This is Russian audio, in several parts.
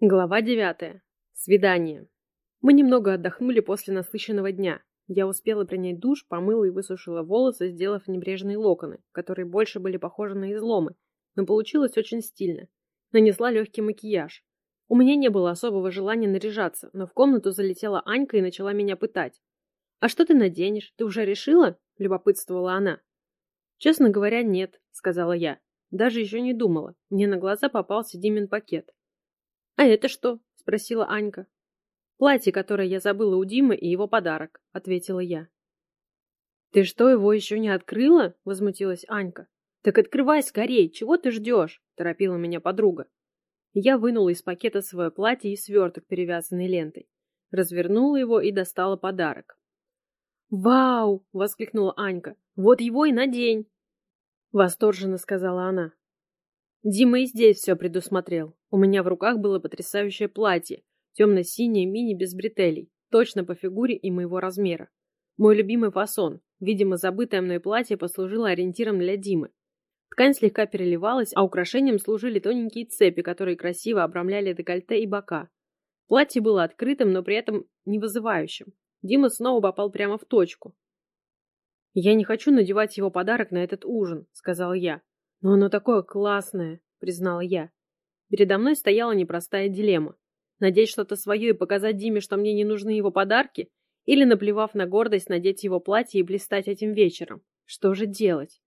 Глава девятая. Свидание. Мы немного отдохнули после насыщенного дня. Я успела принять душ, помыла и высушила волосы, сделав небрежные локоны, которые больше были похожи на изломы, но получилось очень стильно. Нанесла легкий макияж. У меня не было особого желания наряжаться, но в комнату залетела Анька и начала меня пытать. «А что ты наденешь? Ты уже решила?» – любопытствовала она. «Честно говоря, нет», – сказала я. Даже еще не думала. Мне на глаза попался Димин пакет. «А это что?» – спросила Анька. «Платье, которое я забыла у Димы, и его подарок», – ответила я. «Ты что, его еще не открыла?» – возмутилась Анька. «Так открывай скорей, чего ты ждешь?» – торопила меня подруга. Я вынула из пакета свое платье и сверток, перевязанный лентой. Развернула его и достала подарок. «Вау!» – воскликнула Анька. «Вот его и надень!» Восторженно сказала она. Дима и здесь все предусмотрел. У меня в руках было потрясающее платье, темно-синее мини без бретелей, точно по фигуре и моего размера. Мой любимый фасон. Видимо, забытое мной платье послужило ориентиром для Димы. Ткань слегка переливалась, а украшением служили тоненькие цепи, которые красиво обрамляли декольте и бока. Платье было открытым, но при этом не вызывающим. Дима снова попал прямо в точку. «Я не хочу надевать его подарок на этот ужин», — сказал я. «Но оно такое классное», — признала я. Передо мной стояла непростая дилемма. Надеть что-то свое и показать Диме, что мне не нужны его подарки, или, наплевав на гордость, надеть его платье и блистать этим вечером. Что же делать?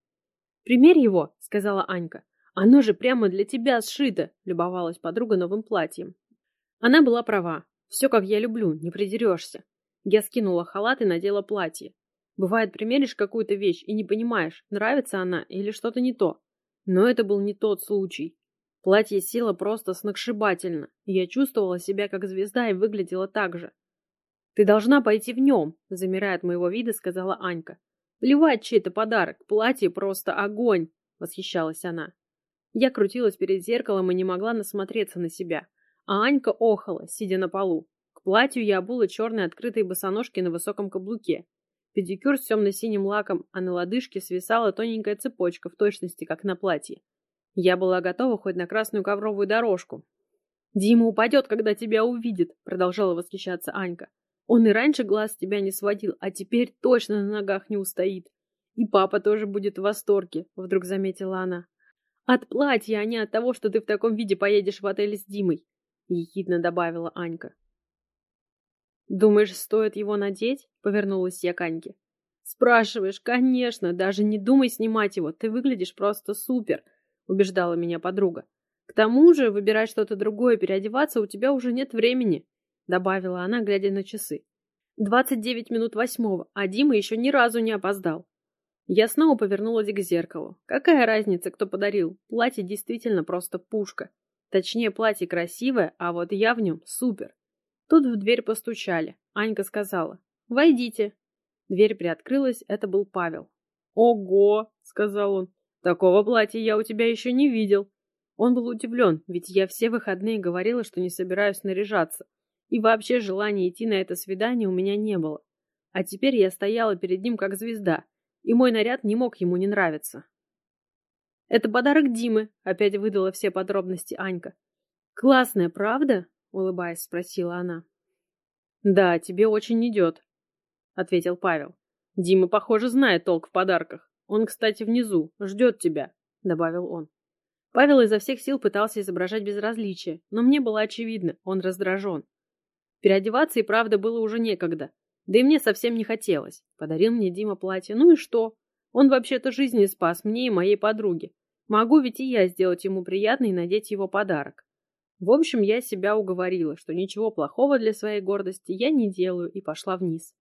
«Примерь его», — сказала Анька. «Оно же прямо для тебя сшито», — любовалась подруга новым платьем. Она была права. Все, как я люблю, не придерешься. Я скинула халат и надела платье. Бывает, примеришь какую-то вещь и не понимаешь, нравится она или что-то не то. Но это был не тот случай. Платье село просто сногсшибательно, я чувствовала себя как звезда и выглядела так же. «Ты должна пойти в нем», — замирая от моего вида, сказала Анька. «Плевать, чей это подарок, платье просто огонь», — восхищалась она. Я крутилась перед зеркалом и не могла насмотреться на себя, а Анька охала, сидя на полу. К платью я обула черные открытые босоножки на высоком каблуке. Педикюр с темно-синим лаком, а на лодыжке свисала тоненькая цепочка в точности, как на платье. Я была готова хоть на красную ковровую дорожку. «Дима упадет, когда тебя увидит», — продолжала восхищаться Анька. «Он и раньше глаз тебя не сводил, а теперь точно на ногах не устоит. И папа тоже будет в восторге», — вдруг заметила она. «От платья, а не от того, что ты в таком виде поедешь в отель с Димой», — ехидно добавила Анька. «Думаешь, стоит его надеть?» — повернулась я к Аньке. «Спрашиваешь, конечно, даже не думай снимать его, ты выглядишь просто супер», — убеждала меня подруга. «К тому же выбирать что-то другое, переодеваться у тебя уже нет времени», — добавила она, глядя на часы. «Двадцать девять минут восьмого, а Дима еще ни разу не опоздал». Я снова повернулась к зеркалу. Какая разница, кто подарил? Платье действительно просто пушка. Точнее, платье красивое, а вот я в нем супер. Тут в дверь постучали. Анька сказала «Войдите». Дверь приоткрылась, это был Павел. «Ого!» — сказал он. «Такого платья я у тебя еще не видел». Он был удивлен, ведь я все выходные говорила, что не собираюсь наряжаться. И вообще желания идти на это свидание у меня не было. А теперь я стояла перед ним как звезда, и мой наряд не мог ему не нравиться. «Это подарок Димы», — опять выдала все подробности Анька. «Классная, правда?» — улыбаясь, спросила она. «Да, тебе очень идет», — ответил Павел. «Дима, похоже, знает толк в подарках. Он, кстати, внизу, ждет тебя», — добавил он. Павел изо всех сил пытался изображать безразличие, но мне было очевидно, он раздражен. Переодеваться и правда было уже некогда, да и мне совсем не хотелось. Подарил мне Дима платье, ну и что? Он вообще-то жизни спас мне и моей подруге. Могу ведь и я сделать ему приятно и надеть его подарок. В общем, я себя уговорила, что ничего плохого для своей гордости я не делаю, и пошла вниз.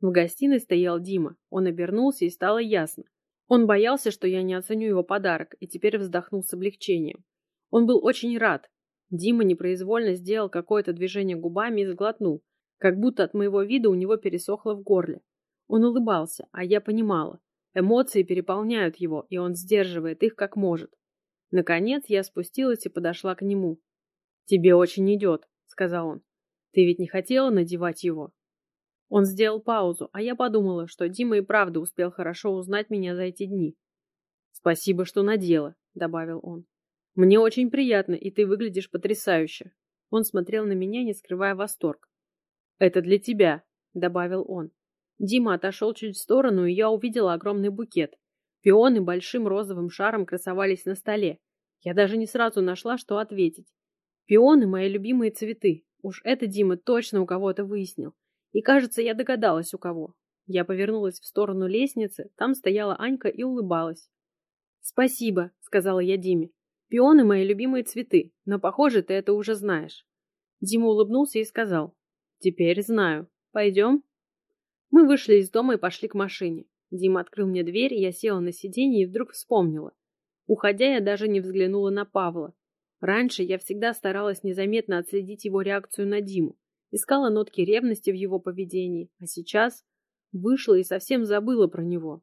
В гостиной стоял Дима. Он обернулся, и стало ясно. Он боялся, что я не оценю его подарок, и теперь вздохнул с облегчением. Он был очень рад. Дима непроизвольно сделал какое-то движение губами и сглотнул, как будто от моего вида у него пересохло в горле. Он улыбался, а я понимала. Эмоции переполняют его, и он сдерживает их как может. Наконец я спустилась и подошла к нему. «Тебе очень идет», — сказал он. «Ты ведь не хотела надевать его?» Он сделал паузу, а я подумала, что Дима и правда успел хорошо узнать меня за эти дни. «Спасибо, что надела», — добавил он. «Мне очень приятно, и ты выглядишь потрясающе». Он смотрел на меня, не скрывая восторг. «Это для тебя», — добавил он. Дима отошел чуть в сторону, и я увидела огромный букет. Пионы большим розовым шаром красовались на столе. Я даже не сразу нашла, что ответить. Пионы — мои любимые цветы. Уж это Дима точно у кого-то выяснил. И, кажется, я догадалась, у кого. Я повернулась в сторону лестницы, там стояла Анька и улыбалась. «Спасибо», — сказала я Диме. «Пионы — мои любимые цветы, но, похоже, ты это уже знаешь». Дима улыбнулся и сказал. «Теперь знаю. Пойдем?» Мы вышли из дома и пошли к машине. Дима открыл мне дверь, я села на сиденье и вдруг вспомнила. Уходя, я даже не взглянула на Павла. Раньше я всегда старалась незаметно отследить его реакцию на Диму, искала нотки ревности в его поведении, а сейчас вышла и совсем забыла про него.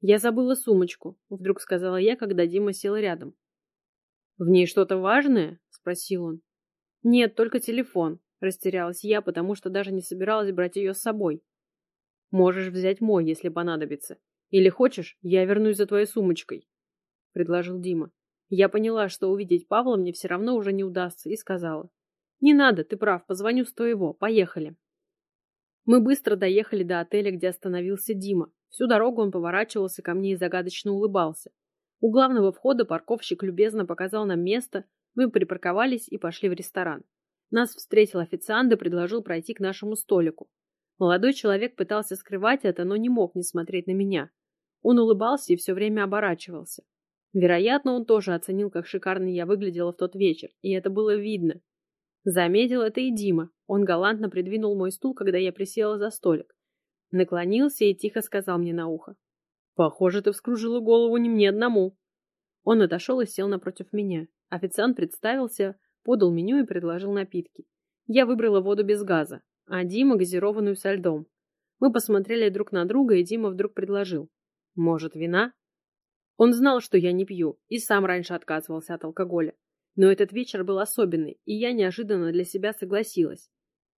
«Я забыла сумочку», — вдруг сказала я, когда Дима сел рядом. «В ней что-то важное?» — спросил он. «Нет, только телефон», — растерялась я, потому что даже не собиралась брать ее с собой. «Можешь взять мой, если понадобится. Или хочешь, я вернусь за твоей сумочкой», — предложил Дима. Я поняла, что увидеть Павла мне все равно уже не удастся, и сказала. «Не надо, ты прав, позвоню с твоего, поехали». Мы быстро доехали до отеля, где остановился Дима. Всю дорогу он поворачивался ко мне и загадочно улыбался. У главного входа парковщик любезно показал нам место, мы припарковались и пошли в ресторан. Нас встретил официант и предложил пройти к нашему столику. Молодой человек пытался скрывать это, но не мог не смотреть на меня. Он улыбался и все время оборачивался. Вероятно, он тоже оценил, как шикарно я выглядела в тот вечер, и это было видно. Заметил это и Дима. Он галантно придвинул мой стул, когда я присела за столик. Наклонился и тихо сказал мне на ухо. «Похоже, ты вскружила голову не мне одному». Он отошел и сел напротив меня. Официант представился, подал меню и предложил напитки. Я выбрала воду без газа, а Дима газированную со льдом. Мы посмотрели друг на друга, и Дима вдруг предложил. «Может, вина?» Он знал, что я не пью, и сам раньше отказывался от алкоголя. Но этот вечер был особенный, и я неожиданно для себя согласилась.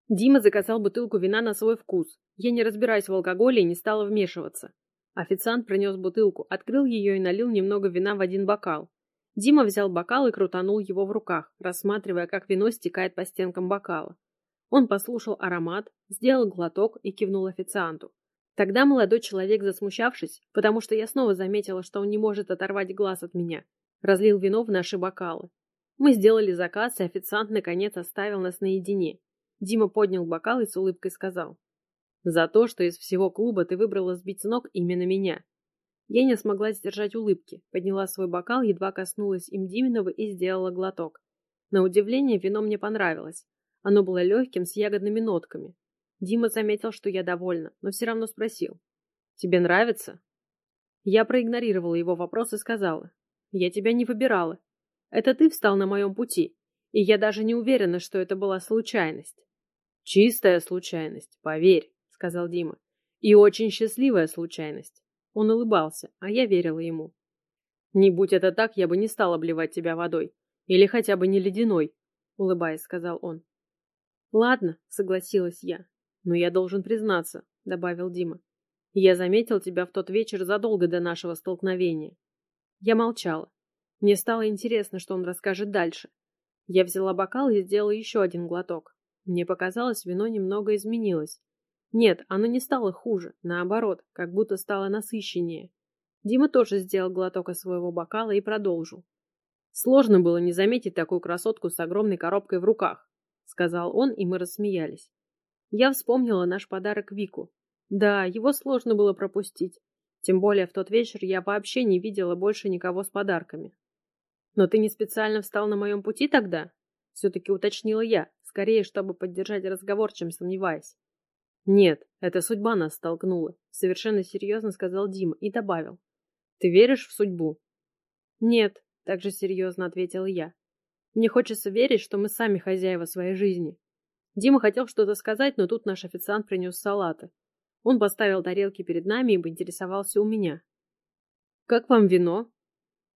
Дима заказал бутылку вина на свой вкус. Я не разбираюсь в алкоголе и не стала вмешиваться. Официант принес бутылку, открыл ее и налил немного вина в один бокал. Дима взял бокал и крутанул его в руках, рассматривая, как вино стекает по стенкам бокала. Он послушал аромат, сделал глоток и кивнул официанту. Тогда молодой человек, засмущавшись, потому что я снова заметила, что он не может оторвать глаз от меня, разлил вино в наши бокалы. Мы сделали заказ, и официант наконец оставил нас наедине. Дима поднял бокал и с улыбкой сказал. «За то, что из всего клуба ты выбрала сбить с ног именно меня». Я не смогла сдержать улыбки, подняла свой бокал, едва коснулась им Диминого и сделала глоток. На удивление, вино мне понравилось. Оно было легким, с ягодными нотками. Дима заметил, что я довольна, но все равно спросил. «Тебе нравится?» Я проигнорировала его вопрос и сказала. «Я тебя не выбирала. Это ты встал на моем пути, и я даже не уверена, что это была случайность. Чистая случайность, поверь, сказал Дима. И очень счастливая случайность. Он улыбался, а я верила ему. Не будь это так, я бы не стал обливать тебя водой. Или хотя бы не ледяной, улыбаясь, сказал он. Ладно, согласилась я. Но я должен признаться, добавил Дима. Я заметил тебя в тот вечер задолго до нашего столкновения. Я молчала. Мне стало интересно, что он расскажет дальше. Я взяла бокал и сделала еще один глоток. Мне показалось, вино немного изменилось. Нет, оно не стало хуже, наоборот, как будто стало насыщеннее. Дима тоже сделал глоток из своего бокала и продолжил. Сложно было не заметить такую красотку с огромной коробкой в руках, сказал он, и мы рассмеялись. Я вспомнила наш подарок Вику. Да, его сложно было пропустить. Тем более в тот вечер я вообще не видела больше никого с подарками. «Но ты не специально встал на моем пути тогда?» Все-таки уточнила я, скорее, чтобы поддержать разговор, чем сомневаясь. «Нет, это судьба нас столкнула», — совершенно серьезно сказал Дима и добавил. «Ты веришь в судьбу?» «Нет», — также серьезно ответила я. «Мне хочется верить, что мы сами хозяева своей жизни». Дима хотел что-то сказать, но тут наш официант принес салаты. Он поставил тарелки перед нами и поинтересовался у меня. «Как вам вино?»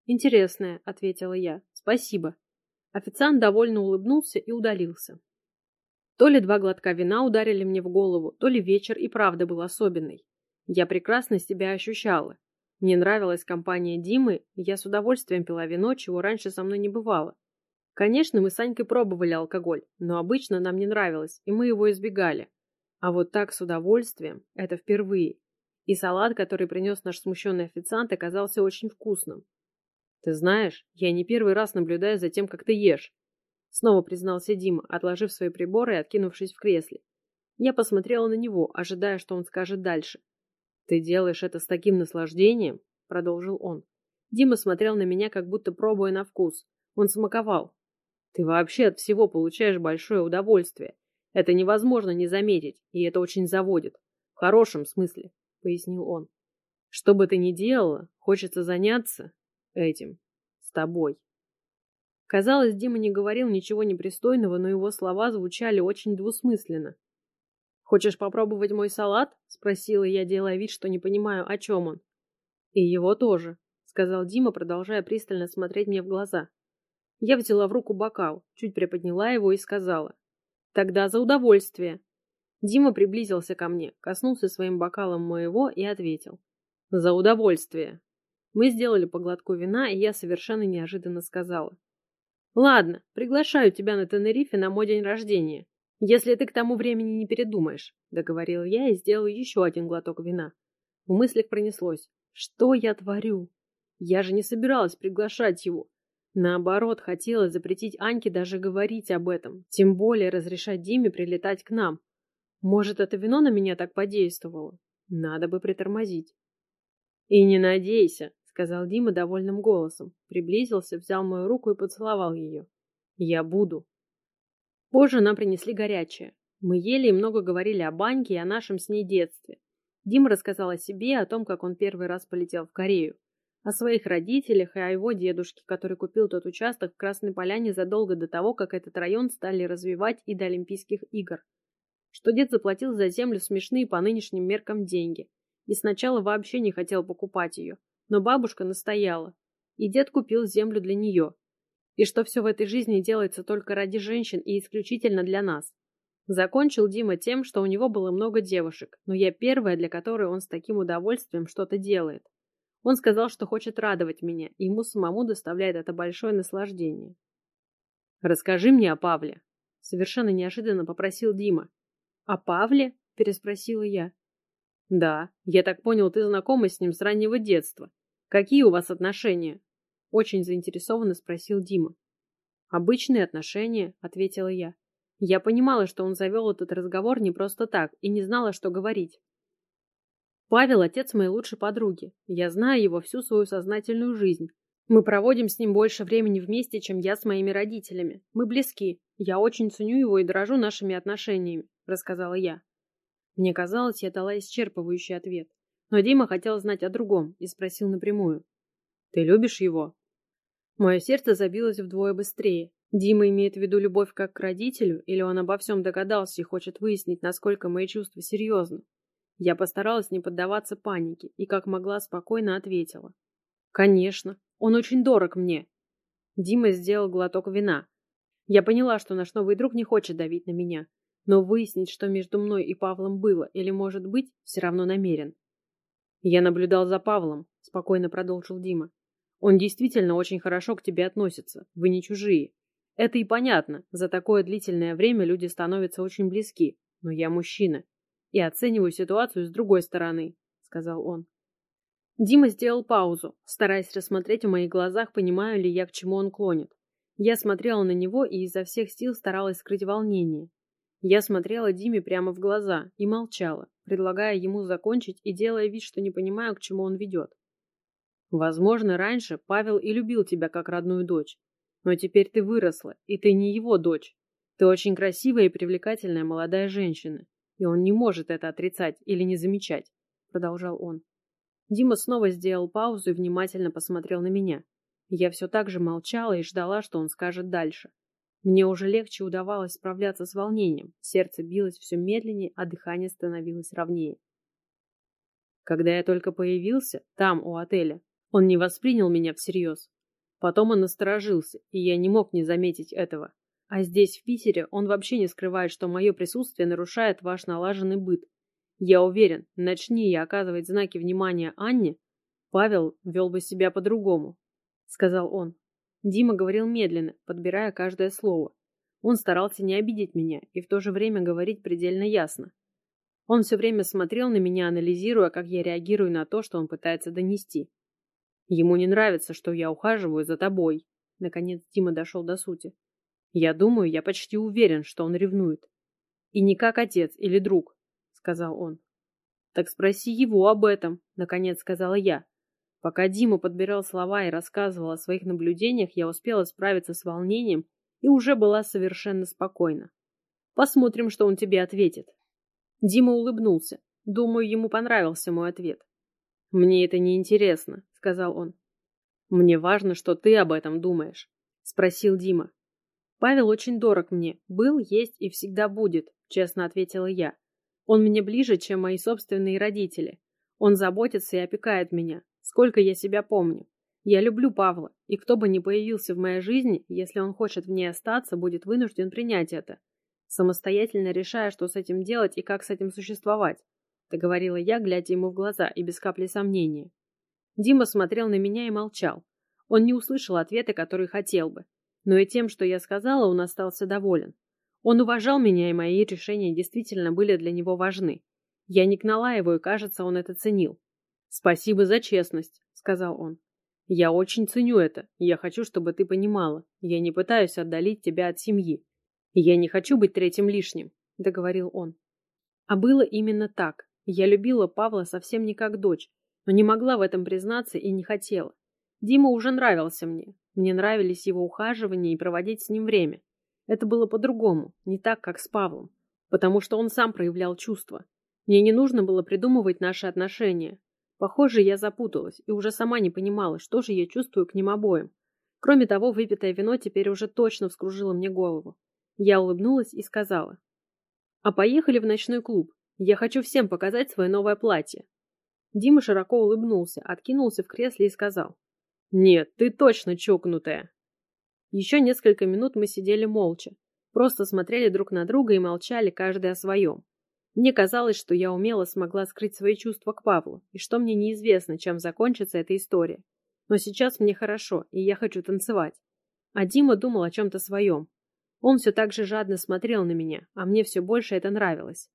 «Интересное», — ответила я. «Спасибо». Официант довольно улыбнулся и удалился. То ли два глотка вина ударили мне в голову, то ли вечер и правда был особенный. Я прекрасно себя ощущала. Мне нравилась компания Димы, и я с удовольствием пила вино, чего раньше со мной не бывало. Конечно, мы с Санькой пробовали алкоголь, но обычно нам не нравилось, и мы его избегали. А вот так с удовольствием – это впервые. И салат, который принес наш смущенный официант, оказался очень вкусным. «Ты знаешь, я не первый раз наблюдаю за тем, как ты ешь», — снова признался Дима, отложив свои приборы и откинувшись в кресле. Я посмотрела на него, ожидая, что он скажет дальше. «Ты делаешь это с таким наслаждением?» — продолжил он. Дима смотрел на меня, как будто пробуя на вкус. Он смаковал. «Ты вообще от всего получаешь большое удовольствие. Это невозможно не заметить, и это очень заводит. В хорошем смысле», — пояснил он. «Что бы ты ни делала, хочется заняться этим. С тобой». Казалось, Дима не говорил ничего непристойного, но его слова звучали очень двусмысленно. «Хочешь попробовать мой салат?» — спросила я, делая вид, что не понимаю, о чем он. «И его тоже», — сказал Дима, продолжая пристально смотреть мне в глаза. Я взяла в руку бокал, чуть приподняла его и сказала. «Тогда за удовольствие». Дима приблизился ко мне, коснулся своим бокалом моего и ответил. «За удовольствие». Мы сделали по глотку вина, и я совершенно неожиданно сказала. «Ладно, приглашаю тебя на Тенерифе на мой день рождения. «Если ты к тому времени не передумаешь», — договорил я и сделал еще один глоток вина. В мыслях пронеслось. «Что я творю? Я же не собиралась приглашать его. Наоборот, хотела запретить Аньке даже говорить об этом, тем более разрешать Диме прилетать к нам. Может, это вино на меня так подействовало? Надо бы притормозить». «И не надейся», — сказал Дима довольным голосом. Приблизился, взял мою руку и поцеловал ее. «Я буду». Позже нам принесли горячее. Мы ели и много говорили о баньке и о нашем с ней детстве. Дима рассказал о себе, о том, как он первый раз полетел в Корею, о своих родителях и о его дедушке, который купил тот участок в Красной Поляне задолго до того, как этот район стали развивать и до Олимпийских игр. Что дед заплатил за землю смешные по нынешним меркам деньги. И сначала вообще не хотел покупать ее. Но бабушка настояла. И дед купил землю для нее и что все в этой жизни делается только ради женщин и исключительно для нас. Закончил Дима тем, что у него было много девушек, но я первая, для которой он с таким удовольствием что-то делает. Он сказал, что хочет радовать меня, и ему самому доставляет это большое наслаждение. «Расскажи мне о Павле», — совершенно неожиданно попросил Дима. «О Павле?» — переспросила я. «Да, я так понял, ты знакома с ним с раннего детства. Какие у вас отношения?» Очень заинтересованно спросил Дима. «Обычные отношения», — ответила я. Я понимала, что он завел этот разговор не просто так, и не знала, что говорить. Павел – отец моей лучшей подруги. Я знаю его всю свою сознательную жизнь. Мы проводим с ним больше времени вместе, чем я с моими родителями. Мы близки. Я очень ценю его и дорожу нашими отношениями», – рассказала я. Мне казалось, я дала исчерпывающий ответ. Но Дима хотел знать о другом и спросил напрямую. «Ты любишь его?» Мое сердце забилось вдвое быстрее. Дима имеет в виду любовь как к родителю, или он обо всем догадался и хочет выяснить, насколько мои чувства серьезны? Я постаралась не поддаваться панике и, как могла, спокойно ответила. «Конечно, он очень дорог мне». Дима сделал глоток вина. Я поняла, что наш новый друг не хочет давить на меня, но выяснить, что между мной и Павлом было или может быть, все равно намерен. «Я наблюдал за Павлом», — спокойно продолжил Дима. Он действительно очень хорошо к тебе относится. Вы не чужие. Это и понятно. За такое длительное время люди становятся очень близки. Но я мужчина. И оцениваю ситуацию с другой стороны, сказал он. Дима сделал паузу, стараясь рассмотреть в моих глазах, понимаю ли я, к чему он клонит. Я смотрела на него и изо всех сил старалась скрыть волнение. Я смотрела Диме прямо в глаза и молчала, предлагая ему закончить и делая вид, что не понимаю, к чему он ведет. Возможно, раньше Павел и любил тебя как родную дочь. Но теперь ты выросла, и ты не его дочь. Ты очень красивая и привлекательная молодая женщина, и он не может это отрицать или не замечать, продолжал он. Дима снова сделал паузу и внимательно посмотрел на меня. Я все так же молчала и ждала, что он скажет дальше. Мне уже легче удавалось справляться с волнением, сердце билось все медленнее, а дыхание становилось ровнее. Когда я только появился, там, у отеля, он не воспринял меня всерьез. Потом он насторожился, и я не мог не заметить этого. А здесь, в Питере, он вообще не скрывает, что мое присутствие нарушает ваш налаженный быт. Я уверен, начни я оказывать знаки внимания Анне, Павел вел бы себя по-другому, — сказал он. Дима говорил медленно, подбирая каждое слово. Он старался не обидеть меня и в то же время говорить предельно ясно. Он все время смотрел на меня, анализируя, как я реагирую на то, что он пытается донести. Ему не нравится, что я ухаживаю за тобой. Наконец Дима дошел до сути. Я думаю, я почти уверен, что он ревнует. И не как отец или друг, сказал он. Так спроси его об этом, наконец сказала я. Пока Дима подбирал слова и рассказывал о своих наблюдениях, я успела справиться с волнением и уже была совершенно спокойна. Посмотрим, что он тебе ответит. Дима улыбнулся. Думаю, ему понравился мой ответ. Мне это не интересно, сказал он. Мне важно, что ты об этом думаешь, спросил Дима. Павел очень дорог мне, был, есть и всегда будет, честно ответила я. Он мне ближе, чем мои собственные родители. Он заботится и опекает меня, сколько я себя помню. Я люблю Павла, и кто бы ни появился в моей жизни, если он хочет в ней остаться, будет вынужден принять это самостоятельно решая, что с этим делать и как с этим существовать, договорила я, глядя ему в глаза и без капли сомнения. Дима смотрел на меня и молчал. Он не услышал ответа, который хотел бы, но и тем, что я сказала, он остался доволен. Он уважал меня, и мои решения действительно были для него важны. Я не гнала его, и, кажется, он это ценил. «Спасибо за честность», — сказал он. «Я очень ценю это, я хочу, чтобы ты понимала. Я не пытаюсь отдалить тебя от семьи. «Я не хочу быть третьим лишним», — договорил он. А было именно так. Я любила Павла совсем не как дочь, но не могла в этом признаться и не хотела. Дима уже нравился мне. Мне нравились его ухаживания и проводить с ним время. Это было по-другому, не так, как с Павлом, потому что он сам проявлял чувства. Мне не нужно было придумывать наши отношения. Похоже, я запуталась и уже сама не понимала, что же я чувствую к ним обоим. Кроме того, выпитое вино теперь уже точно вскружило мне голову. Я улыбнулась и сказала. «А поехали в ночной клуб. Я хочу всем показать свое новое платье». Дима широко улыбнулся, откинулся в кресле и сказал. «Нет, ты точно чокнутая». Еще несколько минут мы сидели молча, просто смотрели друг на друга и молчали каждый о своем. Мне казалось, что я умело смогла скрыть свои чувства к Павлу, и что мне неизвестно, чем закончится эта история. Но сейчас мне хорошо, и я хочу танцевать. А Дима думал о чем-то своем, он все так же жадно смотрел на меня, а мне все больше это нравилось.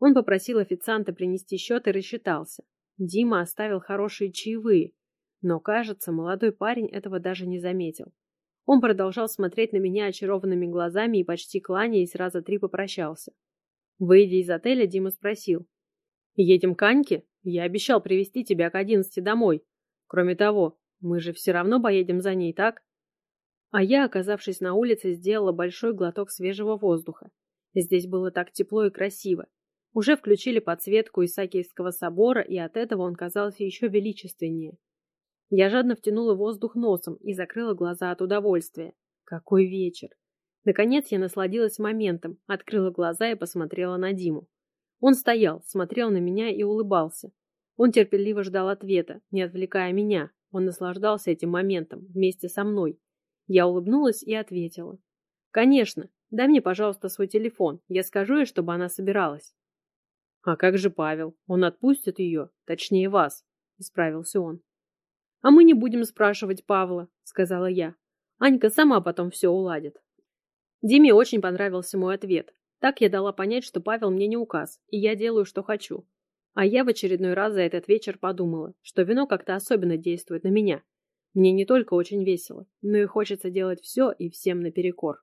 Он попросил официанта принести счет и рассчитался. Дима оставил хорошие чаевые, но, кажется, молодой парень этого даже не заметил. Он продолжал смотреть на меня очарованными глазами и почти кланяясь раза три попрощался. Выйдя из отеля, Дима спросил. «Едем к Аньке? Я обещал привезти тебя к одиннадцати домой. Кроме того, мы же все равно поедем за ней, так?» А я, оказавшись на улице, сделала большой глоток свежего воздуха. Здесь было так тепло и красиво. Уже включили подсветку Исаакиевского собора, и от этого он казался еще величественнее. Я жадно втянула воздух носом и закрыла глаза от удовольствия. Какой вечер! Наконец я насладилась моментом, открыла глаза и посмотрела на Диму. Он стоял, смотрел на меня и улыбался. Он терпеливо ждал ответа, не отвлекая меня. Он наслаждался этим моментом вместе со мной. Я улыбнулась и ответила. «Конечно. Дай мне, пожалуйста, свой телефон. Я скажу ей, чтобы она собиралась». «А как же Павел? Он отпустит ее? Точнее, вас?» – исправился он. «А мы не будем спрашивать Павла», – сказала я. «Анька сама потом все уладит». Диме очень понравился мой ответ. Так я дала понять, что Павел мне не указ, и я делаю, что хочу. А я в очередной раз за этот вечер подумала, что вино как-то особенно действует на меня. Мне не только очень весело, но и хочется делать все и всем наперекор.